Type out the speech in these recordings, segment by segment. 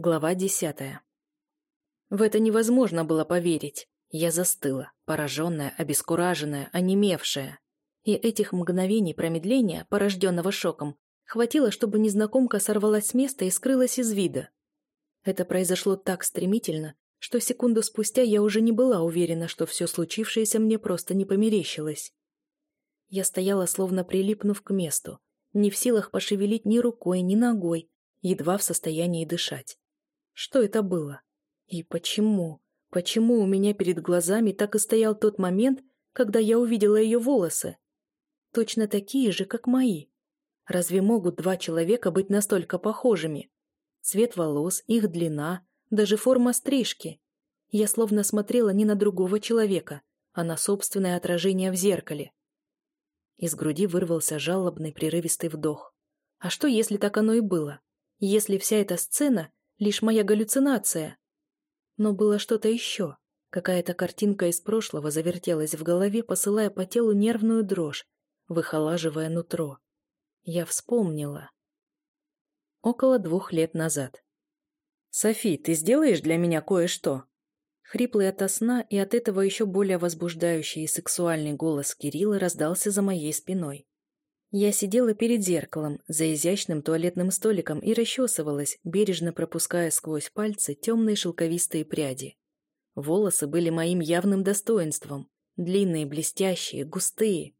Глава десятая. В это невозможно было поверить. Я застыла, пораженная, обескураженная, онемевшая. И этих мгновений промедления, порожденного шоком, хватило, чтобы незнакомка сорвалась с места и скрылась из вида. Это произошло так стремительно, что секунду спустя я уже не была уверена, что все случившееся мне просто не померещилось. Я стояла, словно прилипнув к месту, не в силах пошевелить ни рукой, ни ногой, едва в состоянии дышать. Что это было? И почему? Почему у меня перед глазами так и стоял тот момент, когда я увидела ее волосы? Точно такие же, как мои. Разве могут два человека быть настолько похожими? Цвет волос, их длина, даже форма стрижки. Я словно смотрела не на другого человека, а на собственное отражение в зеркале. Из груди вырвался жалобный прерывистый вдох. А что, если так оно и было? Если вся эта сцена — лишь моя галлюцинация? Но было что-то еще. Какая-то картинка из прошлого завертелась в голове, посылая по телу нервную дрожь, выхолаживая нутро. Я вспомнила. Около двух лет назад. «Софи, ты сделаешь для меня кое-что?» Хриплый ото сна и от этого еще более возбуждающий и сексуальный голос Кирилла раздался за моей спиной. Я сидела перед зеркалом, за изящным туалетным столиком и расчесывалась, бережно пропуская сквозь пальцы темные шелковистые пряди. Волосы были моим явным достоинством, длинные, блестящие, густые.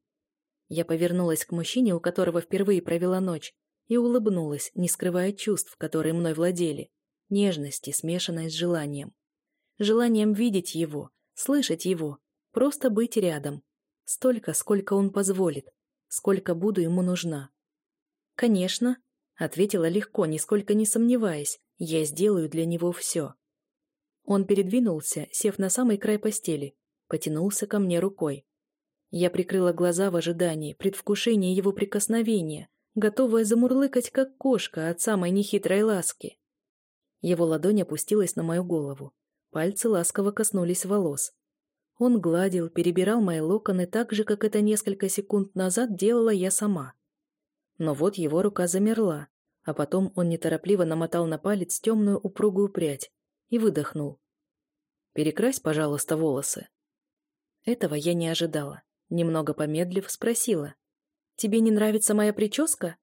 Я повернулась к мужчине, у которого впервые провела ночь, и улыбнулась, не скрывая чувств, которые мной владели, нежности, смешанной с желанием желанием видеть его, слышать его, просто быть рядом. Столько, сколько он позволит, сколько буду ему нужна. «Конечно», — ответила легко, нисколько не сомневаясь, «я сделаю для него все». Он передвинулся, сев на самый край постели, потянулся ко мне рукой. Я прикрыла глаза в ожидании, предвкушении его прикосновения, готовая замурлыкать, как кошка от самой нехитрой ласки. Его ладонь опустилась на мою голову. Пальцы ласково коснулись волос. Он гладил, перебирал мои локоны так же, как это несколько секунд назад делала я сама. Но вот его рука замерла, а потом он неторопливо намотал на палец темную упругую прядь и выдохнул. «Перекрась, пожалуйста, волосы». Этого я не ожидала. Немного помедлив, спросила. «Тебе не нравится моя прическа?»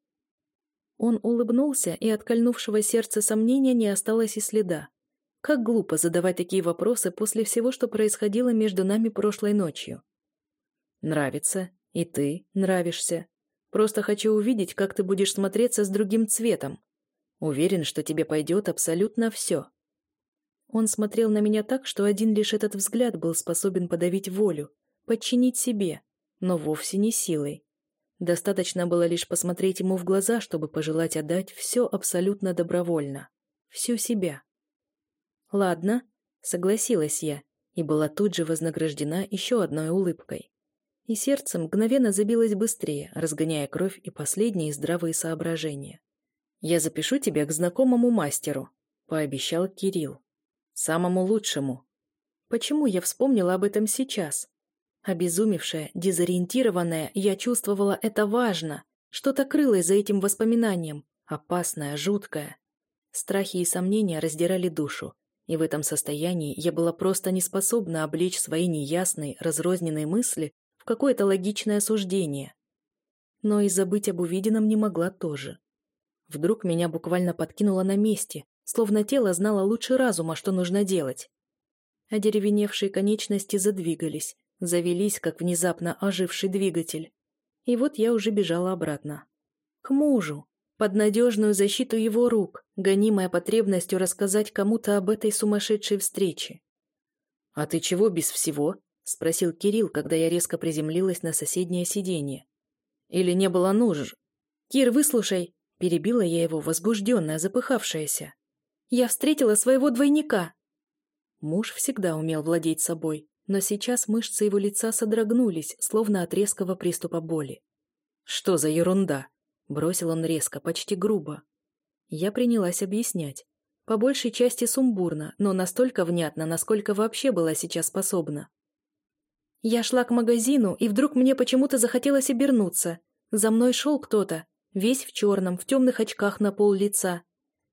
Он улыбнулся, и от кольнувшего сердца сомнения не осталось и следа. Как глупо задавать такие вопросы после всего, что происходило между нами прошлой ночью. Нравится, и ты нравишься. Просто хочу увидеть, как ты будешь смотреться с другим цветом. Уверен, что тебе пойдет абсолютно все. Он смотрел на меня так, что один лишь этот взгляд был способен подавить волю, подчинить себе, но вовсе не силой. Достаточно было лишь посмотреть ему в глаза, чтобы пожелать отдать все абсолютно добровольно. Всю себя. «Ладно», — согласилась я, и была тут же вознаграждена еще одной улыбкой. И сердце мгновенно забилось быстрее, разгоняя кровь и последние здравые соображения. «Я запишу тебя к знакомому мастеру», — пообещал Кирилл. «Самому лучшему». Почему я вспомнила об этом сейчас? Обезумевшая, дезориентированная, я чувствовала это важно. Что-то крылось за этим воспоминанием, опасное, жуткое. Страхи и сомнения раздирали душу, и в этом состоянии я была просто не способна облечь свои неясные, разрозненные мысли в какое-то логичное суждение. Но и забыть об увиденном не могла тоже. Вдруг меня буквально подкинуло на месте, словно тело знало лучше разума, что нужно делать. Одеревеневшие конечности задвигались, завелись, как внезапно оживший двигатель. И вот я уже бежала обратно. К мужу, под надежную защиту его рук, гонимая потребностью рассказать кому-то об этой сумасшедшей встрече. «А ты чего без всего?» — спросил Кирилл, когда я резко приземлилась на соседнее сиденье. «Или не было нужж?» «Кир, выслушай!» — перебила я его, возбужденная, запыхавшаяся. «Я встретила своего двойника!» Муж всегда умел владеть собой, но сейчас мышцы его лица содрогнулись, словно от резкого приступа боли. «Что за ерунда?» Бросил он резко, почти грубо. Я принялась объяснять. По большей части сумбурно, но настолько внятно, насколько вообще была сейчас способна. Я шла к магазину, и вдруг мне почему-то захотелось обернуться. За мной шел кто-то, весь в черном, в темных очках на пол лица.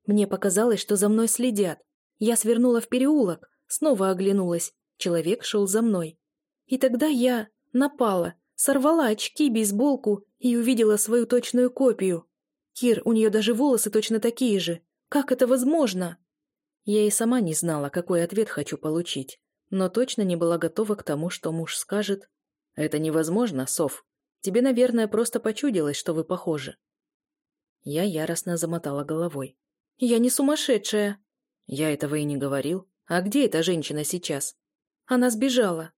Мне показалось, что за мной следят. Я свернула в переулок, снова оглянулась. Человек шел за мной. И тогда я напала, сорвала очки, бейсболку и увидела свою точную копию. Кир, у нее даже волосы точно такие же. Как это возможно? Я и сама не знала, какой ответ хочу получить, но точно не была готова к тому, что муж скажет «Это невозможно, Сов. Тебе, наверное, просто почудилось, что вы похожи». Я яростно замотала головой. «Я не сумасшедшая!» «Я этого и не говорил. А где эта женщина сейчас?» «Она сбежала».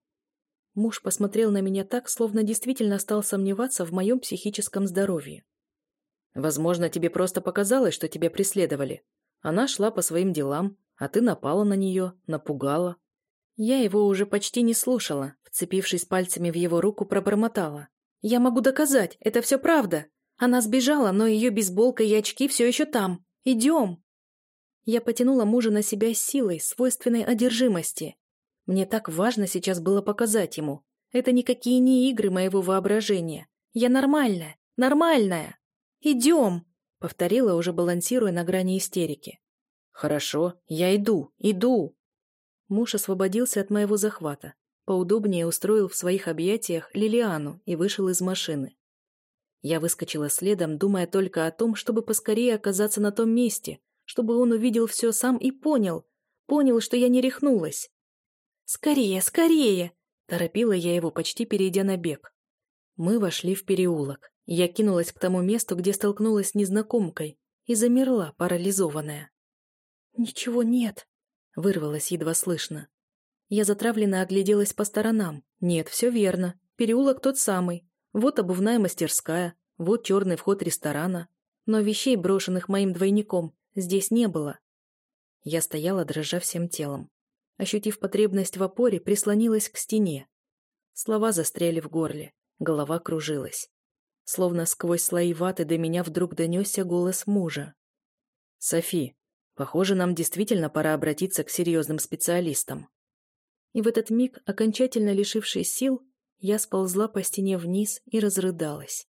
Муж посмотрел на меня так, словно действительно стал сомневаться в моем психическом здоровье. «Возможно, тебе просто показалось, что тебя преследовали. Она шла по своим делам, а ты напала на нее, напугала. Я его уже почти не слушала, вцепившись пальцами в его руку, пробормотала. «Я могу доказать, это все правда. Она сбежала, но ее бейсболка и очки все еще там. Идем!» Я потянула мужа на себя силой, свойственной одержимости. Мне так важно сейчас было показать ему. Это никакие не игры моего воображения. Я нормальная, нормальная. Идем! Повторила, уже балансируя на грани истерики. «Хорошо, я иду, иду!» Муж освободился от моего захвата, поудобнее устроил в своих объятиях Лилиану и вышел из машины. Я выскочила следом, думая только о том, чтобы поскорее оказаться на том месте, чтобы он увидел все сам и понял, понял, что я не рехнулась. «Скорее, скорее!» – торопила я его, почти перейдя на бег. Мы вошли в переулок. Я кинулась к тому месту, где столкнулась с незнакомкой, и замерла, парализованная. «Ничего нет», — вырвалось едва слышно. Я затравленно огляделась по сторонам. Нет, все верно. Переулок тот самый. Вот обувная мастерская, вот черный вход ресторана. Но вещей, брошенных моим двойником, здесь не было. Я стояла, дрожа всем телом. Ощутив потребность в опоре, прислонилась к стене. Слова застряли в горле, голова кружилась. Словно сквозь слои ваты до меня вдруг донесся голос мужа. «Софи, похоже, нам действительно пора обратиться к серьезным специалистам». И в этот миг, окончательно лишившись сил, я сползла по стене вниз и разрыдалась.